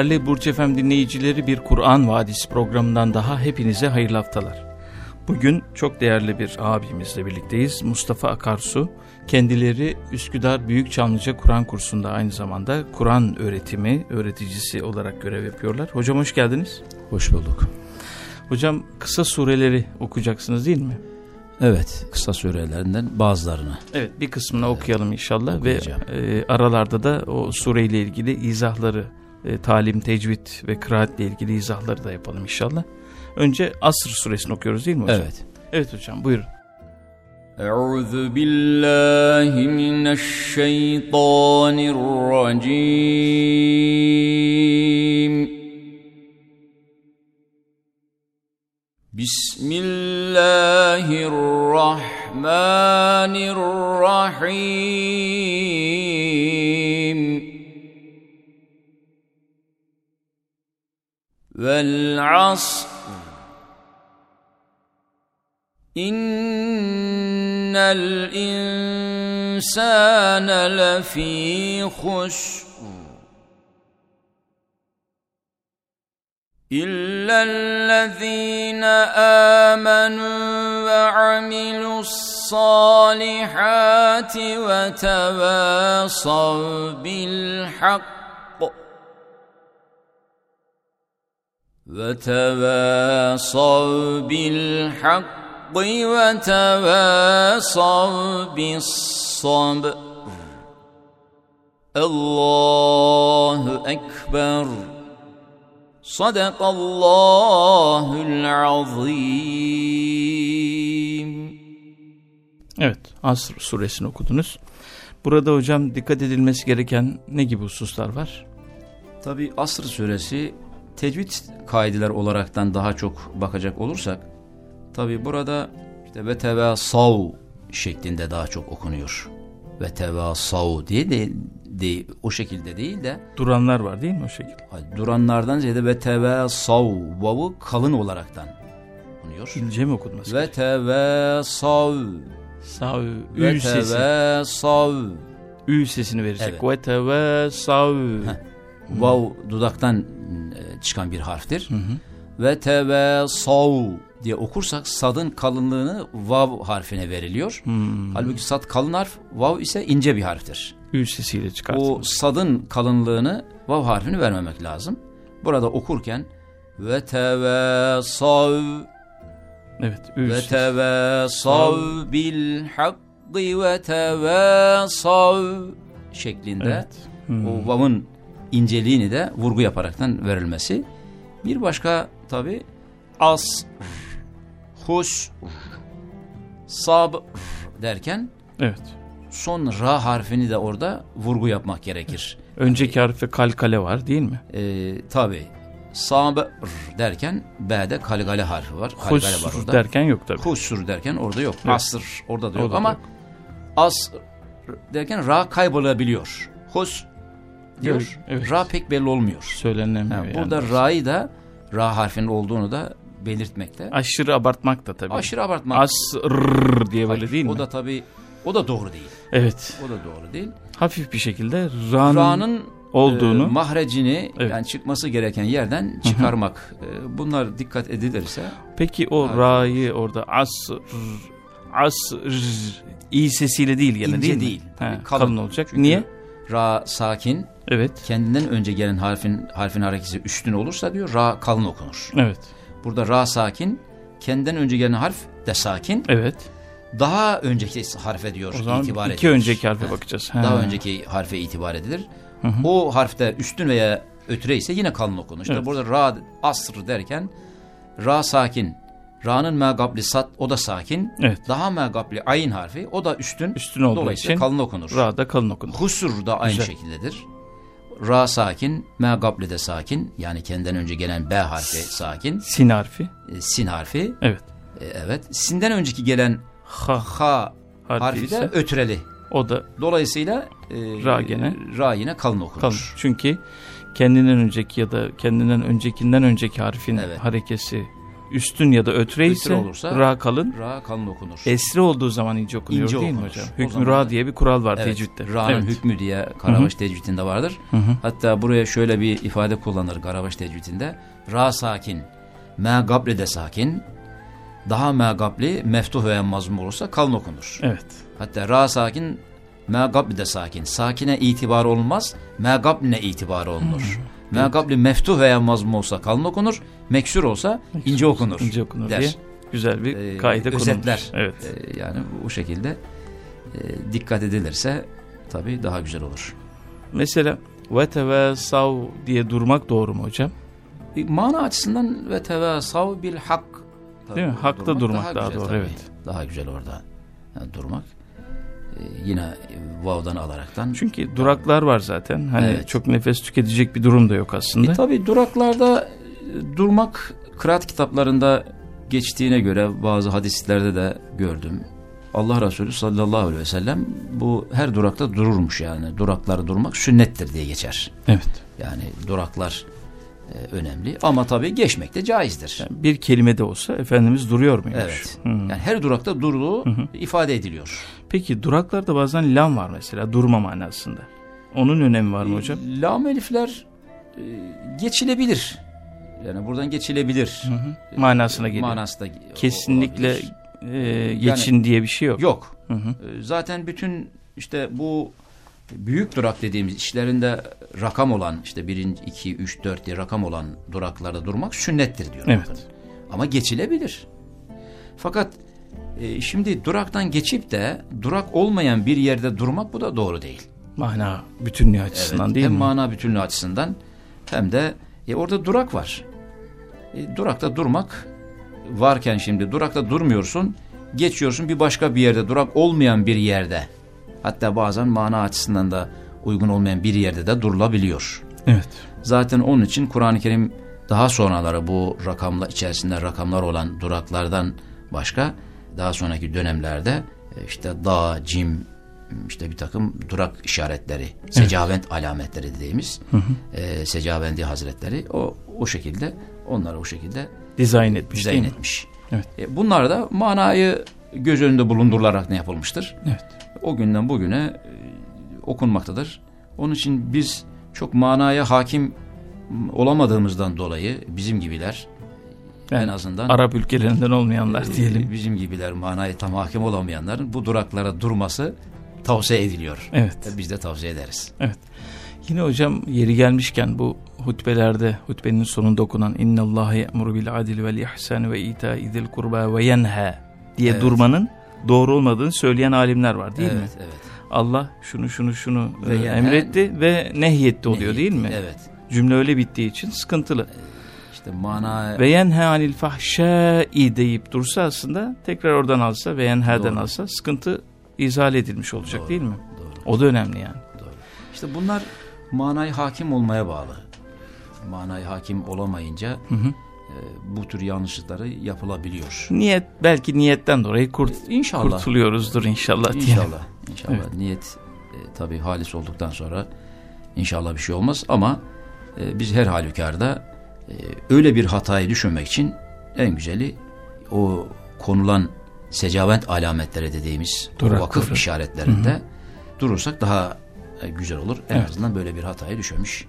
Değerli Burç Efem dinleyicileri bir Kur'an Vadisi programından daha hepinize hayırlı haftalar. Bugün çok değerli bir abimizle birlikteyiz. Mustafa Akarsu. Kendileri Üsküdar Büyük Çamlıca Kur'an kursunda aynı zamanda Kur'an öğretimi, öğreticisi olarak görev yapıyorlar. Hocam hoş geldiniz. Hoş bulduk. Hocam kısa sureleri okuyacaksınız değil mi? Evet, kısa surelerinden bazılarını. Evet, bir kısmını okuyalım inşallah ve e, aralarda da o sureyle ilgili izahları e, talim, tecvid ve kıraatle ilgili izahları da yapalım inşallah. Önce Asr suresini okuyoruz değil mi hocam? Evet. Evet hocam buyurun. Euzu billahi mineşşeytanirracim. Bismillahirrahmanirrahim. والعصر. إن الإنسان لفي خسر. إلا الذين آمنوا وعملوا الصالحات وتواصوا بالحق. وتواصوا بالحق وتواصوا بالصبر الله أكبر صدق الله العظيم Evet, Asr suresini okudunuz. Burada hocam dikkat edilmesi gereken ne gibi hususlar var? Tabi Asr suresi tecvid kaideler olaraktan daha çok bakacak olursak tabi burada işte ve tevasav şeklinde daha çok okunuyor. Ve tevasav diye de, de o şekilde değil de duranlar var değil mi o şekilde? Duranlardan ziyade ve tevasav vavu kalın olaraktan okunuyor. İnce mi okunması? Ve tevasav sav. Ve sav ü sesini verirsek. Evet. Ve tevasav Vav dudaktan e, çıkan bir harftir. Hı hı. Ve tevesav diye okursak sadın kalınlığını vav harfine veriliyor. Hmm. Halbuki sad kalın harf, vav ise ince bir harftir. Ü sesiyle çıkartılır. O sadın kalınlığını vav harfini vermemek lazım. Burada okurken ve tevesav Evet, ve tevesav bil hakkı ve tevesav şeklinde evet. hmm. o vav'ın inceliğini de vurgu yaparaktan verilmesi. Bir başka tabi as, hus, sab derken evet. son ra harfini de orada vurgu yapmak gerekir. Önceki harfte kalkale var değil mi? Ee, tabi. Sab derken B'de kalgale harfi var. Kalgale var orada. derken yok tabi. Husur derken orada yok. Evet. Asr orada da yok orada ama yok. as derken ra kaybolabiliyor. Hus diyor. Evet. Ra pek belli olmuyor. Söylenemiyor. Yani burada ra'yı da ra harfinin olduğunu da belirtmekte. Aşırı abartmak da tabii. Aşırı abartmak. As rrr diye böyle değil mi? O da tabii o da doğru değil. Evet. O da doğru değil. Hafif bir şekilde ra'nın, ra'nın olduğunu, e, mahrecini evet. yani çıkması gereken yerden çıkarmak. E, bunlar dikkat edilirse. Peki o evet. ra'yı orada as as iyi sesiyle değil gene değil mi? değil. Ha, kalın. kalın olacak. Çünkü Niye? Ra sakin. Evet. Kendinden önce gelen harfin harfin hareketi üstün olursa diyor ra kalın okunur. Evet. Burada ra sakin, kendinden önce gelen harf de sakin. Evet. Daha önceki harfe diyor O zaman itibar iki edilir. önceki harfe Evet. bakacağız. Daha Ha. önceki harfe itibar edilir. Hı hı. O harfte üstün veya ötüre ise yine kalın okunur. İşte Evet. burada ra asr derken ra sakin. Ra'nın megabli sat o da sakin. Evet. Daha megabli ayin harfi o da üstün. Üstün olduğu Dolayısıyla için kalın okunur. ra'da kalın okunur. Husur da aynı Güzel. şekildedir. Ra sakin, megabli de sakin. Yani kendinden önce gelen B harfi sakin. Sin harfi. E, sin harfi. Evet. e, evet. Sinden önceki gelen Ha ha harfi, harfi de ise ötreli. o da Dolayısıyla e, Ra gene. ra yine kalın okunur. kalın. Çünkü kendinden önceki ya da kendinden öncekinden önceki harfin Evet. harekesi üstün ya da ötre ise olursa- ra kalın. Ra kalın okunur. Esri olduğu zaman ince okunuyor İnce değil mi okunur. hocam? O Hükmü ra diye bir kural var Evet, tecvitte. Ra'nın Evet. hükmü diye Karabaş tecvidinde vardır. Hı hı. Hatta buraya şöyle bir ifade kullanır Karabaş tecvidinde. Ra sakin, me gabli de sakin. Daha me gabli meftuh veya mazmum olursa kalın okunur. Evet. Hatta ra sakin, me gabli de sakin. Sakine itibar olmaz, me gabline itibar olunur. Me gabli meftuh veya mazmum olsa kalın okunur, meksur olsa ince okunur. İnce okunur der. diye güzel bir Ee, kaide konulmuş. özetler. Evet. Ee, yani bu şekilde e, dikkat edilirse tabii daha güzel olur. Mesela ve ve sav diye durmak doğru mu hocam? E, Mana açısından ve tevasav bil hak. Tabii Değil mi? Hakta durmak daha güzel doğru, tabii. evet. Daha güzel orada yani durmak. Yine vav'dan alaraktan. Çünkü duraklar var zaten. Hani Evet. çok nefes tüketecek bir durum da yok aslında. E, tabii duraklarda e, durmak kıraat kitaplarında geçtiğine göre bazı hadislerde de gördüm. Allah Resulü sallallahu aleyhi ve sellem bu her durakta dururmuş yani. Duraklarda durmak sünnettir diye geçer. Evet. Yani duraklar önemli ama tabii geçmek de caizdir. Yani bir kelime de olsa Efendimiz duruyor muymuş? Evet. Hı. Yani her durakta durduğu Hı hı. ifade ediliyor. Peki duraklarda bazen lam var mesela durma manasında. Onun önemi var mı hocam? E, Lam elifler e, geçilebilir. Yani buradan geçilebilir. Hı hı. Manasına geliyor. Manası da Kesinlikle olabilir. e, geçin diye bir şey yok. Yok. Hı hı. E, Zaten bütün işte bu büyük durak dediğimiz işlerinde rakam olan işte birinci, iki, üç, dört diye rakam olan duraklarda durmak sünnettir diyor. Evet. bakın. Ama geçilebilir. Fakat e, şimdi duraktan geçip de durak olmayan bir yerde durmak bu da doğru değil. Mana bütünlüğü açısından Evet, değil hem mi? mana bütünlüğü açısından hem de e, orada durak var. E, durakta durmak varken şimdi durakta durmuyorsun, geçiyorsun bir başka bir yerde, durak olmayan bir yerde. Hatta bazen mana açısından da uygun olmayan bir yerde de durulabiliyor. Evet. Zaten onun için Kur'an-ı Kerim daha sonraları bu rakamla içerisinde rakamlar olan duraklardan başka daha sonraki dönemlerde e, işte dağ, cim, işte bir takım durak işaretleri, secavent alametleri dediğimiz e, secavendi hazretleri o o şekilde onları o şekilde Dizayn etmiş dizayn etmiş. Evet. E, bunlar da manayı göz önünde bulundurularak ne yapılmıştır? Evet. O günden bugüne e, okunmaktadır. Onun için biz çok manaya hakim olamadığımızdan dolayı bizim gibiler en Yani azından Arap ülkelerinden olmayanlar e, diyelim. bizim gibiler manaya tam hakim olamayanların bu duraklara durması tavsiye ediliyor. Evet. Biz de tavsiye ederiz. Yine hocam yeri gelmişken bu hutbelerde hutbenin sonunda okunan İnna Allah ya'muru bil adil vel ihsan ve ita'i zil kurba ve yenha diye Evet. durmanın doğru olmadığını söyleyen alimler var değil evet, mi? Evet. Allah şunu şunu şunu Ve e, emretti ve nehyetti oluyor değil mi? Evet. Cümle öyle bittiği için sıkıntılı. İşte mana Ve yenha anil fahşai deyip dursa aslında tekrar oradan alsa ve Doğru. alsa sıkıntı izale edilmiş olacak Doğru, değil mi? Doğru. O da önemli yani. Doğru. İşte bunlar manayı hakim olmaya bağlı. Manayı hakim olamayınca Hı hı. E, bu tür yanlışlıkları yapılabiliyor. Niyet belki niyetten dolayı kurt, İnşallah. kurtuluyoruzdur inşallah diyelim. İnşallah. İnşallah. Niyet e, tabii halis olduktan sonra inşallah bir şey olmaz ama e, biz her halükarda e, öyle bir hatayı düşünmek için en güzeli o konulan secavent alametleri dediğimiz o Durakları. vakıf işaretlerinde durursak daha e, güzel olur. En Evet. azından böyle bir hatayı düşmemiş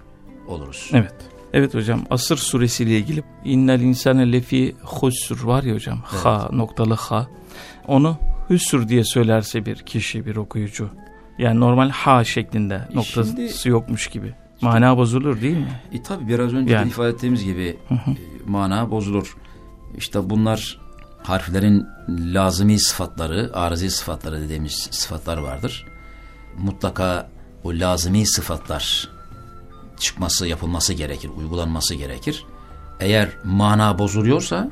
oluruz. Evet. Evet hocam Asır suresiyle ilgili innel insane lefi husr var ya hocam Evet. ha noktalı ha onu hüsür diye söylerse bir kişi bir okuyucu yani normal ha şeklinde noktası Şimdi- yokmuş gibi mana bozulur değil mi? E tabi biraz önce Yani. de ifade ettiğimiz gibi e, mana bozulur. İşte bunlar harflerin lazımi sıfatları, arızi sıfatları dediğimiz sıfatlar vardır. Mutlaka o lazımi sıfatlar çıkması, yapılması gerekir, uygulanması gerekir. Eğer mana bozuluyorsa,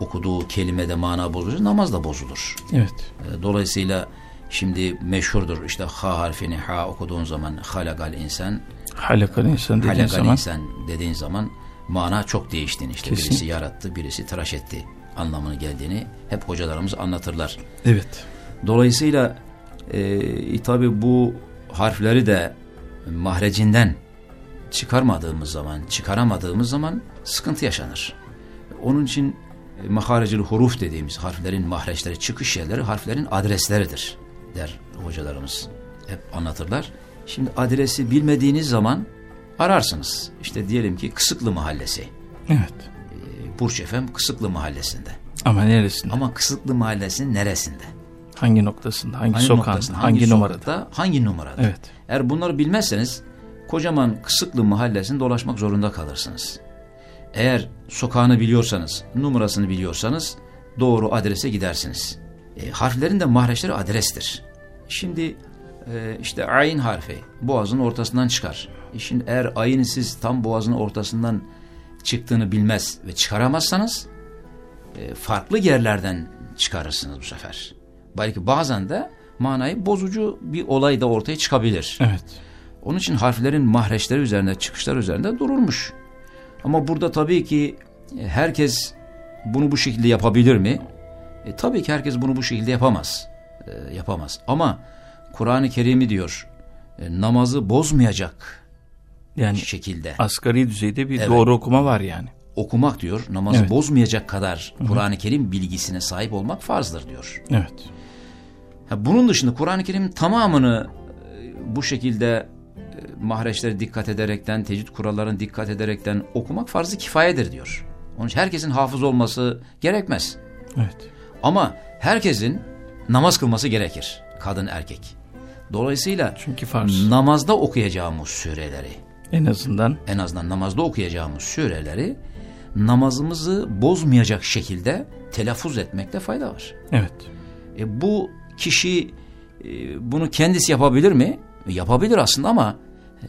okuduğu kelimede mana bozulursa namaz da bozulur. Evet. E, Dolayısıyla şimdi meşhurdur işte ha harfini ha okuduğun zaman halakal insan, Halakal insan dediğin halakal zaman insan dediğin zaman mana çok değiştiğini işte Kesin. birisi yarattı, birisi tıraş etti anlamını geldiğini hep hocalarımız anlatırlar. evet. Dolayısıyla e, tabi bu harfleri de mahrecinden çıkarmadığımız zaman, çıkaramadığımız zaman sıkıntı yaşanır. Onun için e, maharecil huruf dediğimiz harflerin mahreçleri, çıkış yerleri harflerin adresleridir der hocalarımız. Hep anlatırlar. Şimdi adresi bilmediğiniz zaman ararsınız. İşte diyelim ki Kısıklı Mahallesi. Evet. E, Burç Efem Kısıklı Mahallesi'nde. Ama neresinde? Ama Kısıklı Mahallesi'nin neresinde? hangi noktasında? Hangi, Hangi sokağın? noktasında, Hangi, numarada? hangi numarada? Evet. Eğer bunları bilmezseniz kocaman Kısıklı mahallesini dolaşmak zorunda kalırsınız. Eğer sokağını biliyorsanız, numarasını biliyorsanız doğru adrese gidersiniz. E, harflerin de mahreçleri adrestir. Şimdi e, işte ayin harfi boğazın ortasından çıkar. E şimdi eğer ayını siz tam boğazın ortasından çıktığını bilmez ve çıkaramazsanız e, farklı yerlerden çıkarırsınız bu sefer. Belki bazen de manayı bozucu bir olay da ortaya çıkabilir. Evet. Onun için harflerin mahreçleri üzerinde, çıkışlar üzerinde durulmuş. Ama burada tabii ki e, herkes bunu bu şekilde yapabilir mi? E, tabii ki herkes bunu bu şekilde yapamaz. E, yapamaz. Ama Kur'an-ı Kerim'i diyor, e, namazı bozmayacak Yani şekilde asgari düzeyde bir Evet. doğru okuma var yani. okumak diyor, namazı Evet. bozmayacak kadar Kur'an-ı Kerim bilgisine sahip olmak farzdır diyor. Evet. Ha, bunun dışında Kur'an-ı Kerim'in tamamını e, bu şekilde mahreçlere dikkat ederekten, tecvid kurallarına dikkat ederekten okumak farz-ı kifayedir diyor. Onun için herkesin hafız olması gerekmez. Evet. Ama herkesin namaz kılması gerekir. Kadın erkek. Dolayısıyla Çünkü farz. namazda okuyacağımız sureleri, En azından en azından namazda okuyacağımız sureleri namazımızı bozmayacak şekilde telaffuz etmekte fayda var. evet. E, bu kişi e, bunu kendisi yapabilir mi? Yapabilir aslında ama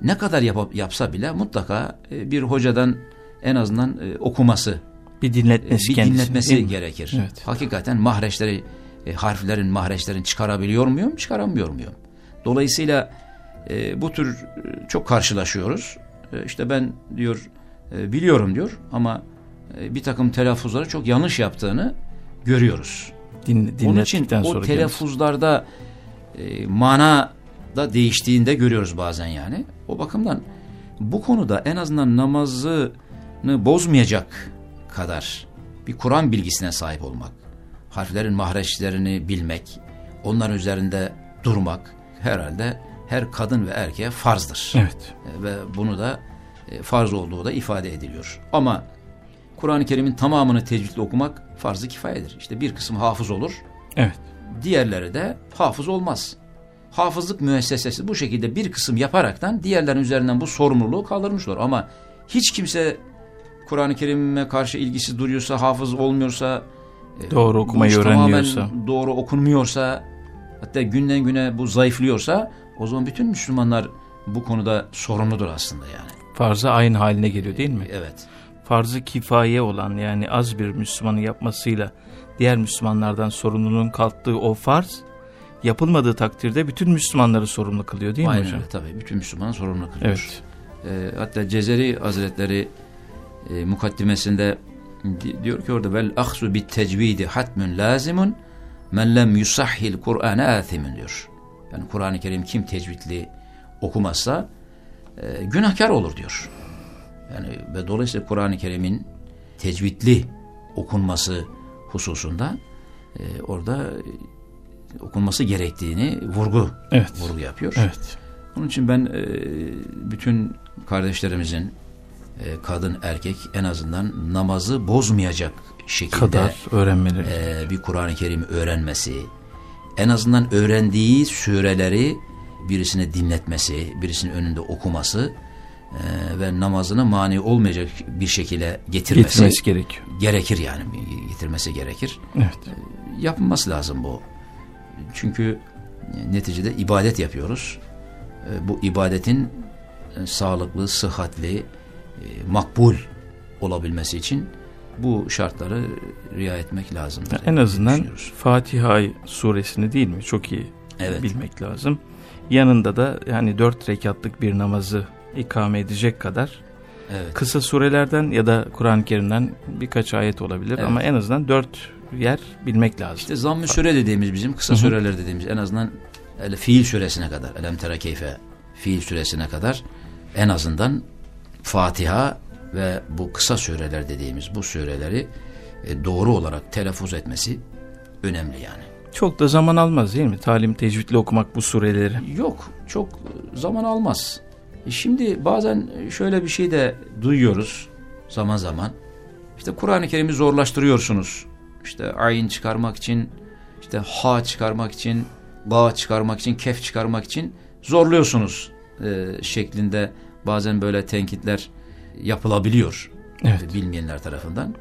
ne kadar yap- yapsa bile mutlaka e, bir hocadan en azından e, okuması, Bir e, dinletmesi bir kendisini, dinletmesi gerekir. Evet. Hakikaten mahreçleri, e, harflerin, mahreçlerin çıkarabiliyor muyum, çıkaramıyor muyum? Dolayısıyla e, bu tür e, çok karşılaşıyoruz. E, işte ben diyor e, biliyorum diyor ama e, bir takım telaffuzları çok yanlış yaptığını görüyoruz. Din, Onun için o kendisi. telaffuzlarda e, mana da değiştiğinde görüyoruz bazen yani. O bakımdan bu konuda en azından namazını bozmayacak kadar bir Kur'an bilgisine sahip olmak, harflerin mahreçlerini bilmek, onların üzerinde durmak herhalde her kadın ve erkeğe farzdır. Evet. E, Ve bunu da e, farz olduğu da ifade ediliyor. Ama Kur'an-ı Kerim'in tamamını tecvidle okumak farz-ı kifayedir. İşte bir kısım hafız olur, Evet. diğerleri de hafız olmaz. Hafızlık müessesesi bu şekilde bir kısım yaparaktan diğerlerin üzerinden bu sorumluluğu kaldırmış olur. Ama hiç kimse Kur'an-ı Kerim'e karşı ilgisi duruyorsa, hafız olmuyorsa, e, Doğru okumayı öğrenmiyorsa. doğru okunmuyorsa, hatta günden güne bu zayıflıyorsa, o zaman bütün Müslümanlar bu konuda sorumludur aslında yani. Farzı aynı haline geliyor değil mi? Evet. Farzı kifaye olan yani az bir Müslümanın yapmasıyla diğer Müslümanlardan sorumluluğun kalktığı o farz yapılmadığı takdirde bütün Müslümanları sorumlu kılıyor değil mi Aynen hocam? öyle tabii. Bütün Müslümanın sorumlu kılıyor. Evet. E, hatta Cezeri Hazretleri e, mukaddimesinde di- diyor ki orada vel ahzu bit tecvidi hatmun lazimun men lem yusahhil Kur'ane athimun diyor. Yani Kur'an-ı Kerim kim tecvidli okumazsa e, günahkar olur diyor. Yani ve dolayısıyla Kur'an-ı Kerim'in tecvidli okunması hususunda e, orada okunması gerektiğini vurgu Evet. vurgu yapıyor. Evet. Onun için ben e, bütün kardeşlerimizin e, kadın erkek en azından namazı bozmayacak şekilde Kadar öğrenmeleri. e, bir Kur'an-ı Kerim öğrenmesi, en azından öğrendiği sureleri birisine dinletmesi, birisinin önünde okuması e, ve namazına mani olmayacak bir şekilde getirmesi, getirmesi gerekiyor. gerekir yani gerektirmesi gerekir. Evet. Yapılması lazım bu. Çünkü neticede ibadet yapıyoruz. E, Bu ibadetin e, sağlıklı, sıhhatli, e, makbul olabilmesi için bu şartları riayet etmek lazım. Ya en azından Fatiha suresini değil mi çok iyi Evet. bilmek lazım. Yanında da yani dört rekatlık bir namazı ikame edecek kadar Evet. kısa surelerden ya da Kur'an-ı Kerim'den birkaç ayet olabilir Evet. ama en azından dört yer bilmek lazım. İşte zamm-ı süre dediğimiz bizim kısa Hı hı. süreler dediğimiz en azından el fiil süresine kadar elem tere keyfe fiil süresine kadar en azından Fatiha ve bu kısa süreler dediğimiz bu süreleri e, doğru olarak telaffuz etmesi önemli yani. Çok da zaman almaz değil mi? Talim tecvidle okumak bu sureleri. Yok çok zaman almaz. E, Şimdi bazen şöyle bir şey de duyuyoruz zaman zaman. İşte Kur'an-ı Kerim'i zorlaştırıyorsunuz. İşte ayin çıkarmak için, işte ha çıkarmak için, ba çıkarmak için, kef çıkarmak için zorluyorsunuz e, şeklinde bazen böyle tenkitler yapılabiliyor. Evet. Bilmeyenler tarafından.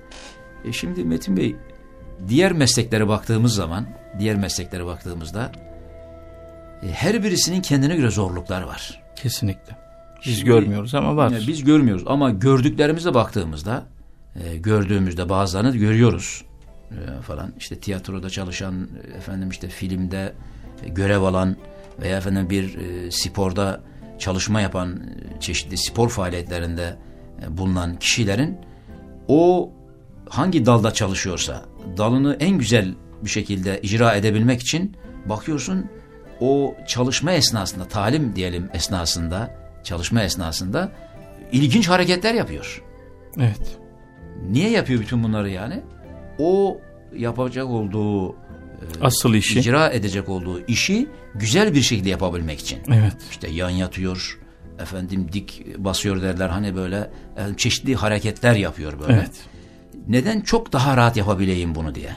E şimdi Metin Bey diğer mesleklere baktığımız zaman, diğer mesleklere baktığımızda e, her birisinin kendine göre zorluklar var. Kesinlikle. Biz Şimdi- görmüyoruz ama var. Yani biz görmüyoruz ama gördüklerimize baktığımızda e, gördüğümüzde bazılarını görüyoruz e, falan. İşte tiyatroda çalışan, efendim işte filmde görev alan veya efendim bir e, sporda çalışma yapan e, çeşitli spor faaliyetlerinde e, bulunan kişilerin o hangi dalda çalışıyorsa dalını en güzel bir şekilde icra edebilmek için bakıyorsun o çalışma esnasında talim diyelim esnasında çalışma esnasında ilginç hareketler yapıyor. Evet. Niye yapıyor bütün bunları yani? O yapacak olduğu Asıl işi. icra edecek olduğu işi güzel bir şekilde yapabilmek için. Evet. İşte yan yatıyor, efendim dik basıyor derler hani böyle efendim çeşitli hareketler yapıyor böyle. Evet. Neden çok daha rahat yapabileyim bunu diye.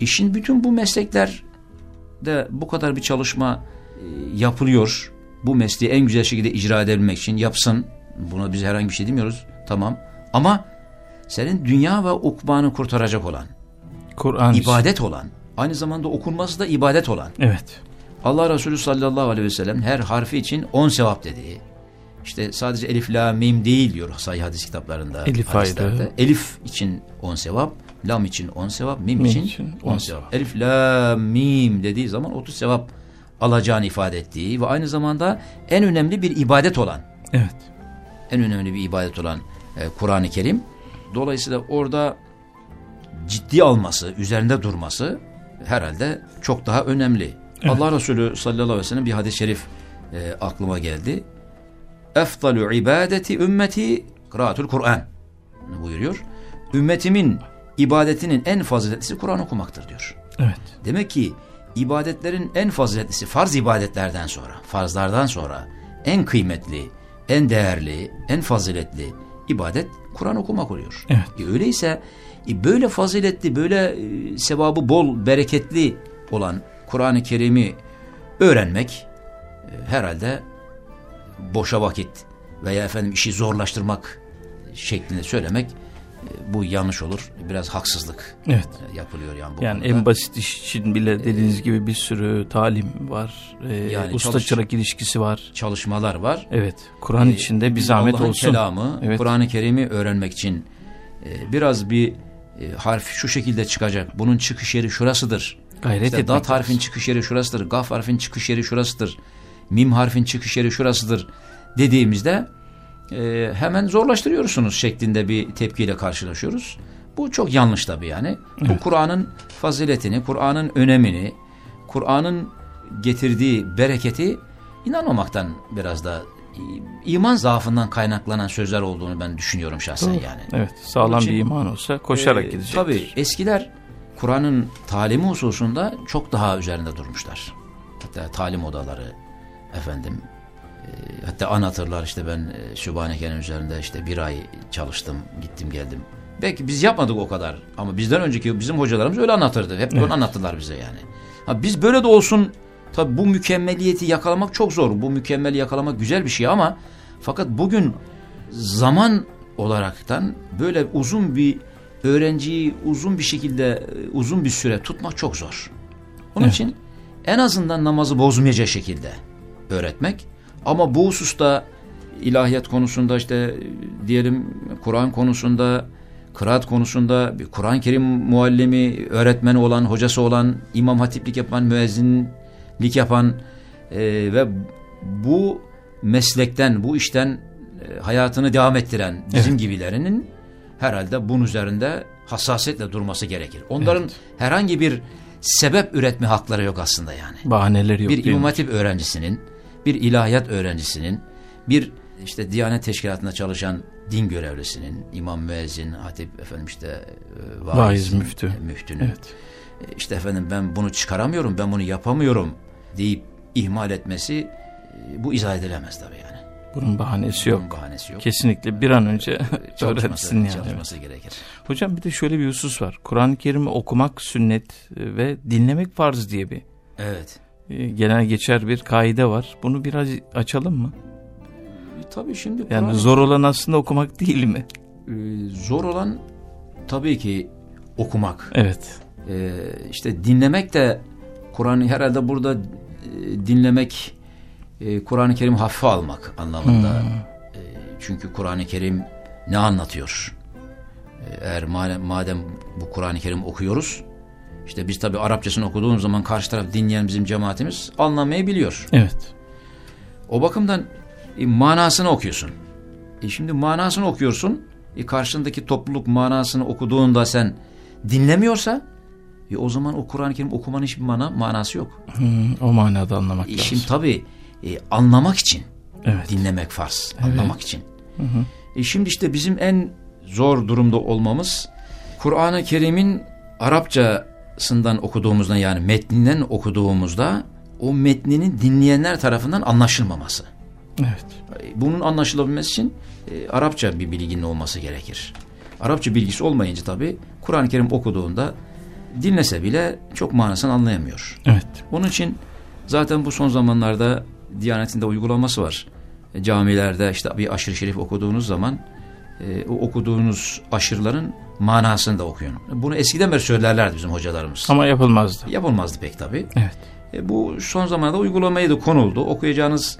İşin bütün bu mesleklerde bu kadar bir çalışma e, yapılıyor. Bu mesleği en güzel şekilde icra edebilmek için yapsın. Buna biz herhangi bir şey demiyoruz. Tamam. Ama senin dünya ve ukbanı kurtaracak olan, Kur'an. ibadet olan, aynı zamanda okunması da ibadet olan. Evet. Allah Resulü sallallahu aleyhi ve sellem her harfi için 10 sevap dediği. İşte sadece elif, la, mim değil diyor sahih hadis kitaplarında. Elif hadislerde. Elif için 10 sevap, lam için 10 sevap, mim, Mim için için 10 10 sevap. Elif, la, mim dediği zaman 30 sevap alacağını ifade ettiği ve aynı zamanda en önemli bir ibadet olan, Evet. en önemli bir ibadet olan e, Kur'an-ı Kerim. Dolayısıyla orada ciddi alması, üzerinde durması herhalde çok daha önemli. Evet. Allah Resulü sallallahu aleyhi ve sellem bir hadis-i şerif e, aklıma geldi. Efdalu ibadeti ümmeti kıraatul Kur'an buyuruyor. Ümmetimin ibadetinin en faziletlisi Kur'an okumaktır diyor. Evet. Demek ki ibadetlerin en faziletlisi farz ibadetlerden sonra, farzlardan sonra en kıymetli, en değerli, en faziletli ibadet Kur'an okumak oluyor. Evet. E öyleyse e böyle faziletli, böyle e, sevabı bol, bereketli olan Kur'an-ı Kerim'i öğrenmek e, herhalde boşa vakit veya efendim işi zorlaştırmak şeklinde söylemek e, bu yanlış olur. Biraz haksızlık Evet. e, yapılıyor yani bu Yani konuda. en basit iş için bile dediğiniz gibi bir sürü talim var. Ee, Yani usta çalış- çırak ilişkisi var. çalışmalar var. Evet. Kur'an Ee, içinde bir zahmet Allah'ın olsun. kelamı, Evet. Kur'an-ı Kerim'i öğrenmek için e, biraz bir e, harf şu şekilde çıkacak. Bunun çıkış yeri şurasıdır. Gayret İşte dat harfin lazım. çıkış yeri şurasıdır. Gaf harfin çıkış yeri şurasıdır. Mim harfin çıkış yeri şurasıdır dediğimizde e, hemen zorlaştırıyorsunuz şeklinde bir tepkiyle karşılaşıyoruz. Bu çok yanlış tabii yani. Bu Evet. Kur'an'ın faziletini, Kur'an'ın önemini, Kur'an'ın getirdiği bereketi inanmamaktan biraz da iman zaafından kaynaklanan sözler olduğunu ben düşünüyorum şahsen Doğru. yani. Evet. Sağlam için, bir iman olsa koşarak Ee, gidecektir. Tabii eskiler Kur'an'ın talimi hususunda çok daha üzerinde durmuşlar. Hatta talim odaları efendim e, hatta anlatırlar işte ben e, Sübhaneke'nin üzerinde işte bir ay çalıştım gittim geldim. Belki biz yapmadık o kadar ama bizden önceki bizim hocalarımız öyle anlatırdı. Hep Evet. onu anlattılar bize yani. Ha, biz böyle de olsun tabi bu mükemmeliyeti yakalamak çok zor. Bu mükemmeli yakalamak güzel bir şey ama fakat bugün zaman olaraktan böyle uzun bir öğrenciyi uzun bir şekilde e, uzun bir süre tutmak çok zor. Onun Evet. için en azından namazı bozmayacak şekilde öğretmek ama bu hususta ilahiyat konusunda işte e, diyelim Kur'an konusunda kıraat konusunda bir Kur'an-ı Kerim muallimi, öğretmeni olan, hocası olan, imam hatiplik yapan, müezzinlik yapan e, ve bu meslekten, bu işten e, hayatını devam ettiren bizim gibilerinin herhalde bunun üzerinde hassasiyetle durması gerekir. Onların Evet. herhangi bir sebep üretme hakları yok aslında yani. Bahaneleri yok bir? İmam Hatip öğrencisinin, bir ilahiyat öğrencisinin, bir işte Diyanet Teşkilatı'nda çalışan din görevlisinin, imam müezzin, hatip efendim işte e, vaiz, Vaiz, müftü. e, müftünün Evet. e, işte efendim ben bunu çıkaramıyorum, ben bunu yapamıyorum deyip ihmal etmesi e, bu izah edilemez tabii yani. Bunun bahanesi yok. Bunun bahanesi yok. Kesinlikle bir an önce öğretsin yani. çalışması gerekir. Hocam bir de şöyle bir husus var. Kur'an-ı Kerim'i okumak sünnet ve dinlemek farz diye bir Evet. e, genel geçer bir kaide var. Bunu biraz açalım mı? E, tabii şimdi Yani Kur'an- zor olan aslında okumak değil mi? zor olan tabii ki okumak. Evet. Ee, işte dinlemek de Kur'an'ı herhalde burada e, dinlemek e, Kur'an-ı Kerim hafife almak anlamında. E, çünkü Kur'an-ı Kerim ne anlatıyor? E, eğer madem, madem bu Kur'an-ı Kerim okuyoruz işte biz tabi Arapçasını okuduğumuz zaman karşı taraf dinleyen bizim cemaatimiz anlamayı biliyor. Evet. O bakımdan e, manasını okuyorsun. E şimdi manasını okuyorsun. E karşındaki topluluk manasını okuduğunda sen dinlemiyorsa e o zaman o Kur'an-ı Kerim okumanın hiçbir mana, manası yok. Hmm, o manada anlamak E lazım. şimdi tabii e, anlamak için Evet. dinlemek farz. Anlamak için. E şimdi işte bizim en zor durumda olmamız Kur'an-ı Kerim'in Arapçasından okuduğumuzda yani metninden okuduğumuzda o metninin dinleyenler tarafından anlaşılmaması. Evet. Bunun anlaşılabilmesi için e, Arapça bir bilginin olması gerekir. Arapça bilgisi olmayınca tabi Kur'an-ı Kerim okuduğunda dinlese bile çok manasını anlayamıyor. Evet. Onun için zaten bu son zamanlarda Diyanet'in de uygulaması var. E, camilerde işte bir aşırı şerif okuduğunuz zaman e, o okuduğunuz aşırıların manasını da okuyun. Bunu eskiden beri söylerlerdi bizim hocalarımız. Ama yapılmazdı. Yapılmazdı pek tabi. Evet. E, bu son zamanlarda uygulamaya da konuldu. Okuyacağınız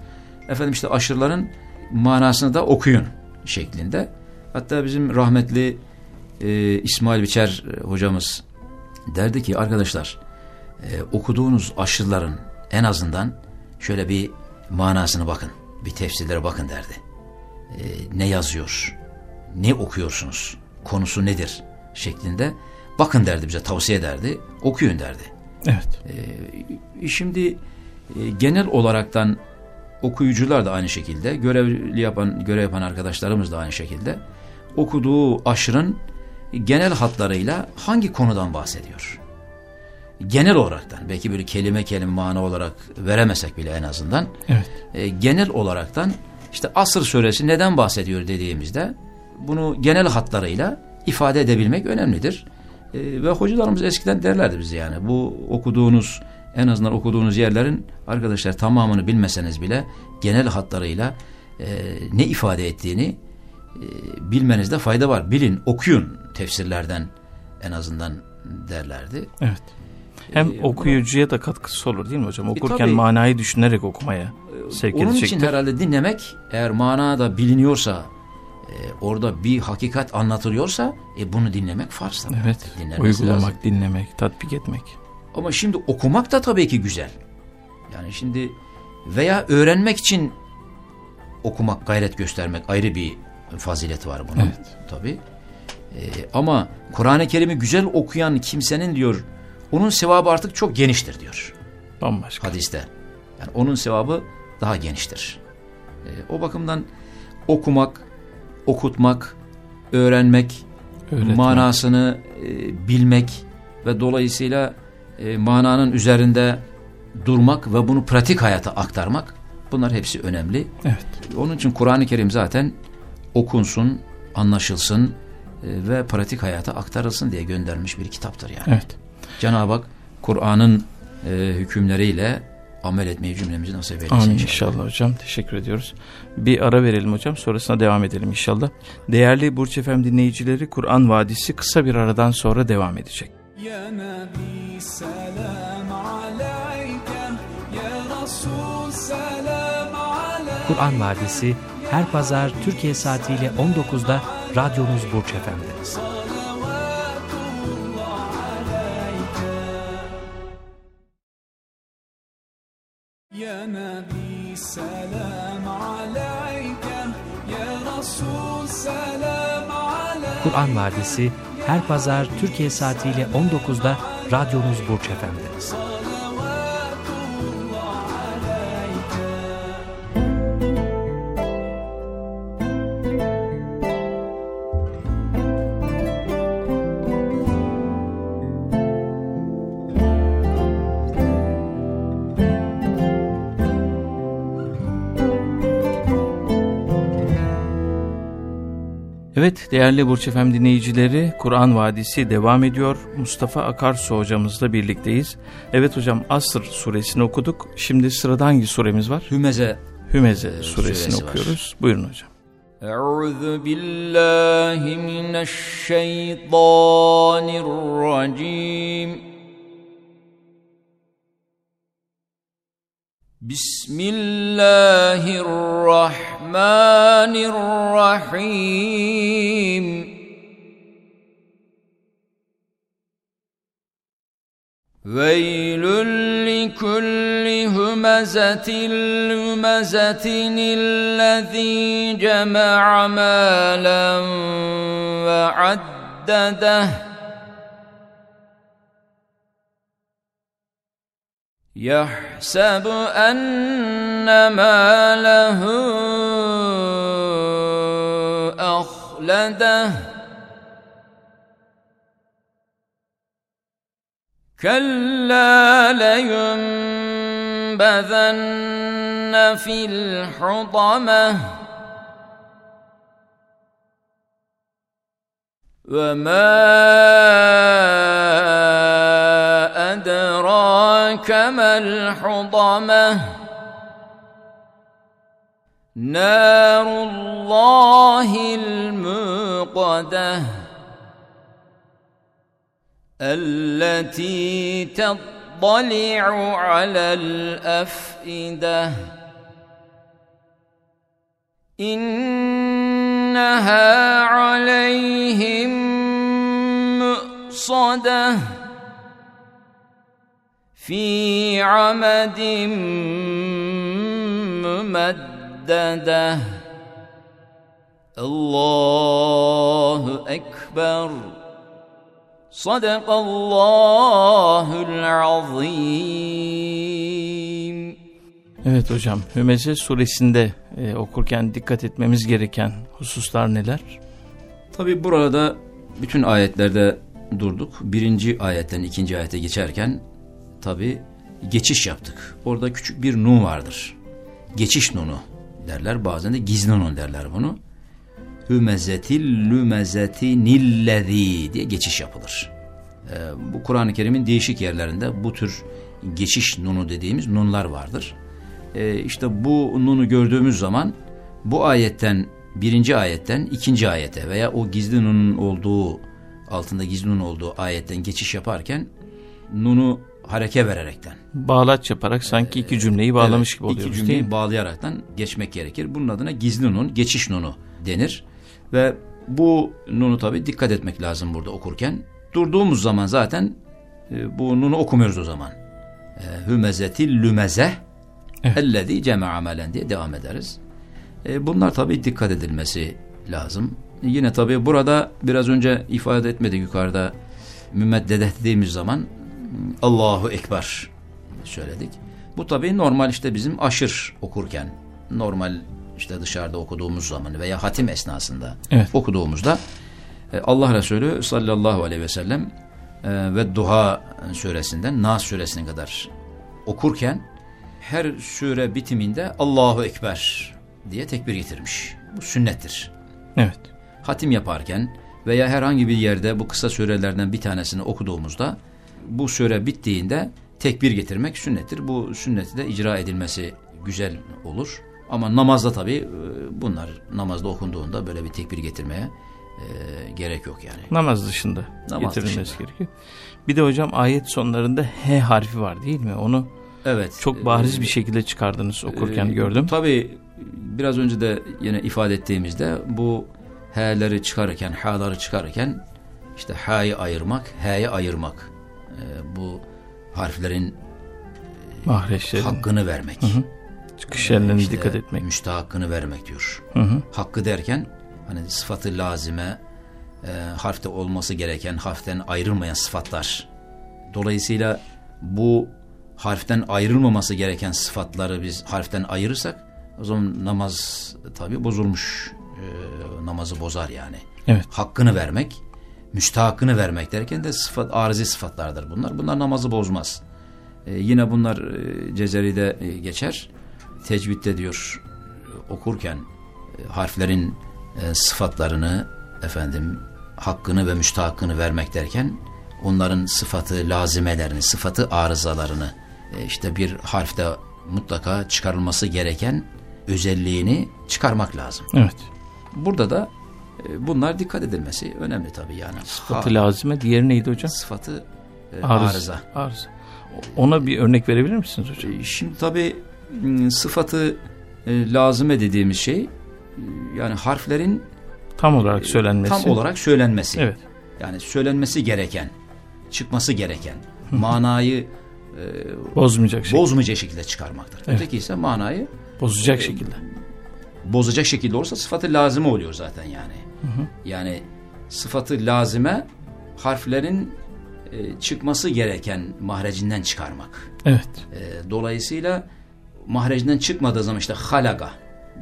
efendim işte aşırıların manasını da okuyun şeklinde. Hatta bizim rahmetli e, İsmail Biçer e, hocamız derdi ki arkadaşlar e, okuduğunuz aşırıların en azından şöyle bir manasını bakın. Bir tefsirlere bakın derdi. E, ne yazıyor? Ne okuyorsunuz? Konusu nedir? Şeklinde bakın derdi bize tavsiye ederdi. Okuyun derdi. Evet. E, Şimdi e, genel olaraktan okuyucular da aynı şekilde, görevli yapan görev yapan arkadaşlarımız da aynı şekilde okuduğu aşırın genel hatlarıyla hangi konudan bahsediyor? Genel olaraktan belki böyle kelime kelime mana olarak veremesek bile en azından Evet. e, genel olaraktan işte Asır suresi neden bahsediyor dediğimizde bunu genel hatlarıyla ifade edebilmek önemlidir. E, ve hocalarımız eskiden derlerdi bize yani bu okuduğunuz en azından okuduğunuz yerlerin arkadaşlar tamamını bilmeseniz bile genel hatlarıyla e, ne ifade ettiğini e, bilmenizde fayda var. Bilin, okuyun tefsirlerden en azından derlerdi. Evet. Hem Ee, okuyucuya da katkısı olur değil mi hocam? Okurken tabii. manayı düşünerek okumaya sevk Onun için edecektir. herhalde dinlemek eğer manada biliniyorsa e, orada bir hakikat anlatılıyorsa e, bunu dinlemek farz tabii. Evet. Dinlenmesi Uygulamak, lazım. dinlemek, tatbik etmek. Ama şimdi okumak da tabii ki güzel. Yani şimdi veya öğrenmek için okumak, gayret göstermek ayrı bir fazilet var bunun. Evet. Tabii. E, ama Kur'an-ı Kerim'i güzel okuyan kimsenin diyor onun sevabı artık çok geniştir diyor. Bambaşka. hadiste. Yani onun sevabı daha geniştir. E, o bakımdan okumak, okutmak, öğrenmek, Öğretmek. manasını e, bilmek ve dolayısıyla e, mananın üzerinde durmak ve bunu pratik hayata aktarmak bunlar hepsi önemli. Evet. Onun için Kur'an-ı Kerim zaten okunsun, anlaşılsın e, ve pratik hayata aktarılsın diye göndermiş bir kitaptır yani. Evet. Cenab-ı Hak Kur'an'ın e, hükümleriyle amel etmeyi cümlemizi nasip eylesin. Amin inşallah. inşallah hocam. Teşekkür ediyoruz. Bir ara verelim hocam sonrasına devam edelim inşallah. Değerli Burç Efem dinleyicileri Kur'an Vadisi kısa bir aradan sonra devam edecek. Ya Nebi selam aleyke Ya Resul selam aleyke Kur'an Vadisi her pazar Türkiye saatiyle 19'da radyonuz Burç Efendi. صلوات الله عليك يا نبي سلام عليك يا رسول سلام عليك Kur'an Vadisi her pazar Türkiye saatiyle 19'da radyonuz Burç Efendi. Değerli Burç Efem dinleyicileri, Kur'an Vadisi devam ediyor. Mustafa Akarsu hocamızla birlikteyiz. Evet hocam Asr suresini okuduk. Şimdi sırada hangi suremiz var? Hümeze. Hümeze e, suresini Süresi okuyoruz. Var. Buyurun hocam. Euzu billahi mineşşeytanirracim. Bismillahirrahmanirrahim. ويل لكل همزة لمزة الذي جمع مالا وعدده. يحسب أن ماله مخلده كلا لينبذن في الحطمة. وما أدراك ما الحطمة. نار الله الموقده التي تطلع على الأفئدة. إنها عليهم مؤصدة في عمد ممدده الله اكبر صدق الله العظيم Evet hocam Hümeze suresinde e, okurken dikkat etmemiz gereken hususlar neler? Tabi burada bütün ayetlerde durduk. Birinci ayetten ikinci ayete geçerken tabi geçiş yaptık. Orada küçük bir nun vardır. Geçiş nunu derler. Bazen de gizli nun derler bunu. Hümezetil lümezetinillezî diye geçiş yapılır. Ee, bu Kur'an-ı Kerim'in değişik yerlerinde bu tür geçiş nunu dediğimiz nunlar vardır. Ee, işte bu nunu gördüğümüz zaman bu ayetten birinci ayetten ikinci ayete veya o gizli nunun olduğu altında gizli nun olduğu ayetten geçiş yaparken nunu hareke vererekten Bağlaç yaparak sanki iki cümleyi bağlamış Evet, gibi oluyoruz iki cümleyi bağlayaraktan geçmek gerekir. Bunun adına gizli nun, geçiş nunu denir. Ve bu nunu tabi dikkat etmek lazım burada okurken. Durduğumuz zaman zaten e, bu nunu okumuyoruz o zaman. E, Hümezetil lümeze Evet. ellezî cema'a amelen diye devam ederiz. E, bunlar tabi dikkat edilmesi lazım. Yine tabi burada biraz önce ifade etmedik yukarıda mümeddede dediğimiz zaman Allahu Ekber söyledik. Bu tabii normal işte bizim aşır okurken, normal işte dışarıda okuduğumuz zaman veya hatim esnasında Evet. okuduğumuzda e, Allah Resulü sallallahu aleyhi ve sellem e, ve Duha suresinden Nas suresine kadar okurken her sure bitiminde Allahu Ekber diye tekbir getirmiş. Bu sünnettir Evet. hatim yaparken veya herhangi bir yerde bu kısa surelerden bir tanesini okuduğumuzda bu süre bittiğinde tekbir getirmek sünnettir. Bu sünneti de icra edilmesi güzel olur. Ama namazda tabii e, bunlar namazda okunduğunda böyle bir tekbir getirmeye e, gerek yok yani. Namaz dışında Namaz getirilmesi dışında. gerekiyor. Bir de hocam ayet sonlarında H harfi var değil mi? Onu Evet. çok bariz e, bir şekilde çıkardınız okurken Ee, gördüm. Tabii biraz önce de yine ifade ettiğimizde bu h'leri çıkarırken, ha'ları çıkarırken işte ha'yı ayırmak, h'yi ayırmak. Ee, bu harflerin Mahreçlerin hakkını vermek. çıkış yerlerine İşte dikkat etmek. Müstahakkını vermek diyor. Hı hı. Hakkı derken hani sıfatı lazime, e, harfte olması gereken, harften ayrılmayan sıfatlar. Dolayısıyla bu harften ayrılmaması gereken sıfatları biz harften ayırırsak o zaman namaz tabi bozulmuş. E, namazı bozar yani. Evet. Hakkını vermek, müstahakkını vermek derken de sıfat, arızi sıfatlardır bunlar. Bunlar namazı bozmaz. E, yine bunlar e, Cezeri'de e, geçer. Tecvidde diyor e, okurken e, harflerin e, sıfatlarını efendim hakkını ve müstahakkını vermek derken onların sıfatı lazimelerini, sıfatı arızalarını e, işte bir harfte mutlaka çıkarılması gereken özelliğini çıkarmak lazım. Evet. Burada da bunlar dikkat edilmesi önemli tabii yani. Sıfatı Ha- lazime. Diğeri neydi hocam? sıfatı e, Arız- arıza. Arıza. Ona bir örnek verebilir misiniz hocam? E, Şimdi tabii sıfatı e, lazıme dediğimiz şey e, yani harflerin Tam olarak söylenmesi. tam olarak söylenmesi. Evet. Yani söylenmesi gereken, çıkması gereken, manayı Bozmayacak şekilde. bozmayacak şekilde çıkarmaktır. Evet. Öteki ise manayı Bozacak şekilde. bozacak şekilde olursa sıfatı lazime oluyor zaten yani. Yani sıfatı lazime harflerin e, çıkması gereken mahrecinden çıkarmak. Evet. E, dolayısıyla mahrecinden çıkmadığı zaman işte halaga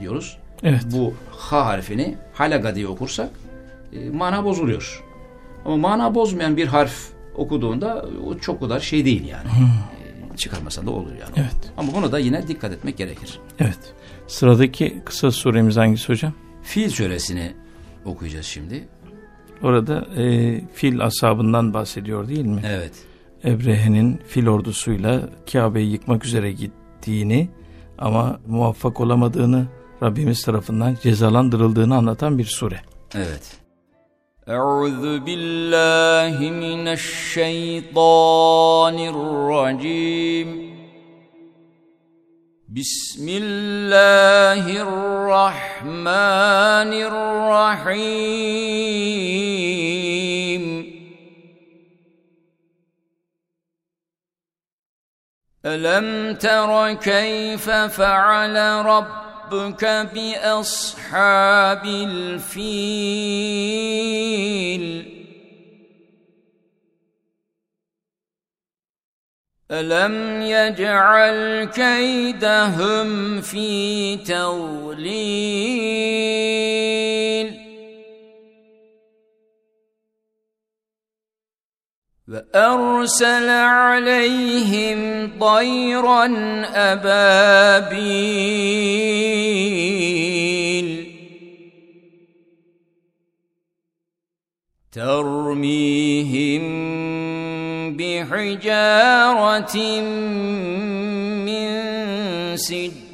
diyoruz. Evet. Bu ha harfini halaga diye okursak e, mana bozuluyor. Ama mana bozmayan bir harf okuduğunda o çok kadar şey değil yani. E, çıkarmasan da olur yani. Evet. Ama bunu da yine dikkat etmek gerekir. Evet. Sıradaki kısa suremiz hangisi hocam? Fil suresini okuyacağız şimdi. Orada e, fil asabından bahsediyor değil mi? Evet. Ebrehe'nin fil ordusuyla Kabe'yi yıkmak üzere gittiğini ama muvaffak olamadığını Rabbimiz tarafından cezalandırıldığını anlatan bir sure. Evet. Euzu billahi mineşşeytanirracim. بسم الله الرحمن الرحيم. ألم تر كيف فعل ربك بأصحاب الفيل؟ ألم يجعل كيدهم في تضليل وأرسل عليهم طيرا أبابيل ترميهم بحجارة من سجيل.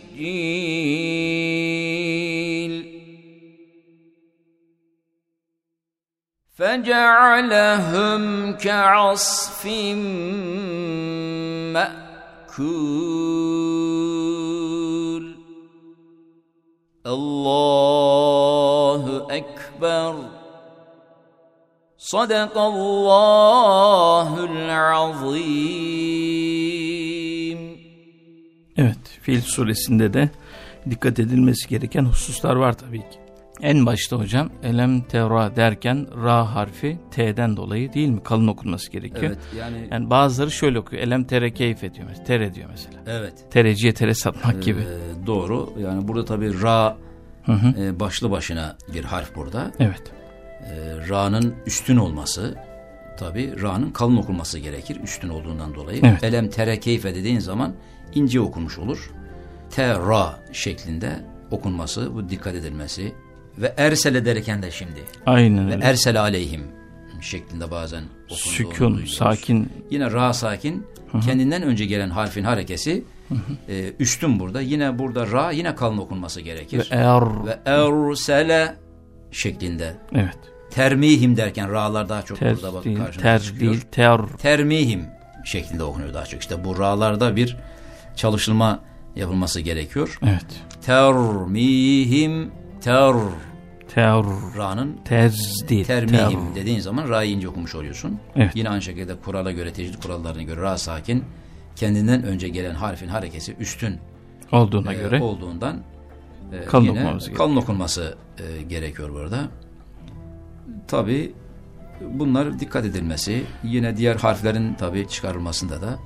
فجعلهم كعصف مأكول. الله أكبر. صدق الله العظيم Evet, Fil suresinde de dikkat edilmesi gereken hususlar var tabii ki. En başta hocam elem tevra derken ra harfi t'den dolayı değil mi kalın okunması gerekiyor. Evet yani Yani bazıları şöyle okuyor. Elem tere keyfe diyor mesela. Tere diyor mesela. evet. Tereciye tere satmak gibi. Ee, doğru. Yani burada tabii ra Hı hı. e, başlı başına bir harf burada. Evet. Ee, ra'nın üstün olması tabi ra'nın kalın okunması gerekir üstün olduğundan dolayı. Evet. Elem tere keyfe dediğin zaman ince okunmuş olur. Te ra şeklinde okunması bu dikkat edilmesi ve ersele derken de şimdi Aynen ve öyle. ersele aleyhim şeklinde bazen Sükun, sakin. Yine ra sakin kendinden önce gelen harfin harekesi e, üstün burada. Yine burada ra yine kalın okunması gerekir. Ve er. Ve ersele şeklinde. Evet. Termihim derken ra'lar daha çok Ter burada bak değil, ter çıkıyor. değil, ter. Termihim şeklinde okunuyor daha çok. İşte bu ra'larda bir çalışılma yapılması gerekiyor. Evet. Termihim ter Ter. ra'nın Tez değil. termihim ter. dediğin zaman ra'yı ince okumuş oluyorsun. Evet. Yine aynı şekilde kurala göre tecvid kurallarına göre ra sakin kendinden önce gelen harfin harekesi üstün Olduğuna e, göre. olduğundan e, Kalın yine okunması kalın okunması e, gerekiyor burada. Tabi bunlar dikkat edilmesi yine diğer harflerin tabi çıkarılmasında da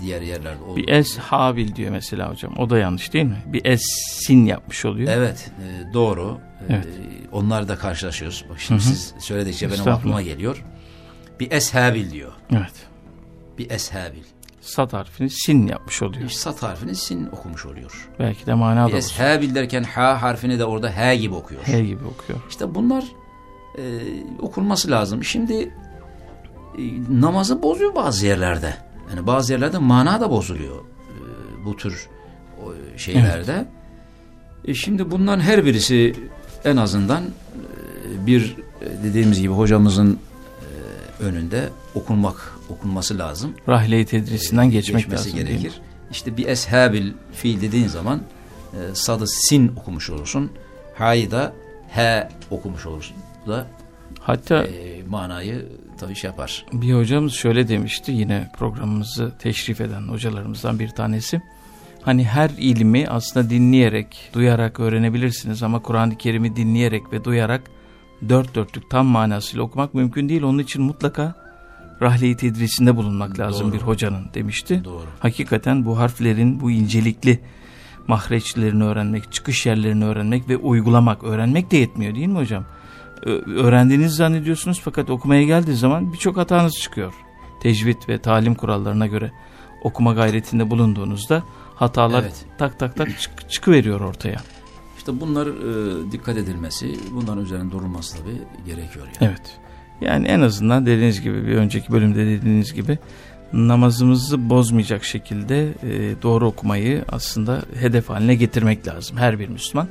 diğer yerlerde olduğu Bir es habil diyor mesela hocam. O da yanlış değil mi? Bir es sin yapmış oluyor. Evet e, doğru. E, Evet. onlar da karşılaşıyoruz. Bak şimdi Hı hı. siz söyledikçe benim aklıma geliyor. Bir eshabil diyor. Evet. Bir eshabil. Sat harfini sin yapmış oluyor. Bir sat harfini sin okumuş oluyor. Belki de mana da bu. eshabil derken ha harfini de orada he gibi okuyor. H gibi okuyor. İşte bunlar e, okunması lazım. Şimdi e, namazı bozuyor bazı yerlerde. Yani bazı yerlerde mana da bozuluyor e, bu tür şeylerde. E, şimdi bundan her birisi en azından e, bir e, dediğimiz gibi hocamızın e, önünde okunmak okunması lazım. Rahle-i tedrisinden geçmek Geçmesi lazım. gerekir. İşte bir eshabil fiil dediğin zaman e, sadı sin okumuş olursun. Ha'yı da he okumuş olursun. Bu da Hatta e, manayı tabii şey yapar. bir hocamız şöyle demişti yine programımızı teşrif eden hocalarımızdan bir tanesi. Hani her ilmi aslında dinleyerek, duyarak öğrenebilirsiniz ama Kur'an-ı Kerim'i dinleyerek ve duyarak dört dörtlük tam manasıyla okumak mümkün değil. Onun için mutlaka rahle-i tedrisinde bulunmak lazım Doğru. bir hocanın demişti. Doğru. Hakikaten bu harflerin bu incelikli mahreçlerini öğrenmek, çıkış yerlerini öğrenmek ve uygulamak. Öğrenmek de yetmiyor değil mi hocam? Öğrendiğinizi zannediyorsunuz fakat okumaya geldiği zaman birçok hatanız çıkıyor. Tecvid ve talim kurallarına göre okuma gayretinde bulunduğunuzda hatalar Evet. tak tak tak çık- çıkıveriyor ortaya. İşte bunlar e, dikkat edilmesi, bunların üzerine durulması tabii gerekiyor. Yani. Evet. Yani en azından dediğiniz gibi bir önceki bölümde dediğiniz gibi namazımızı bozmayacak şekilde e, doğru okumayı aslında hedef haline getirmek lazım her bir Müslüman.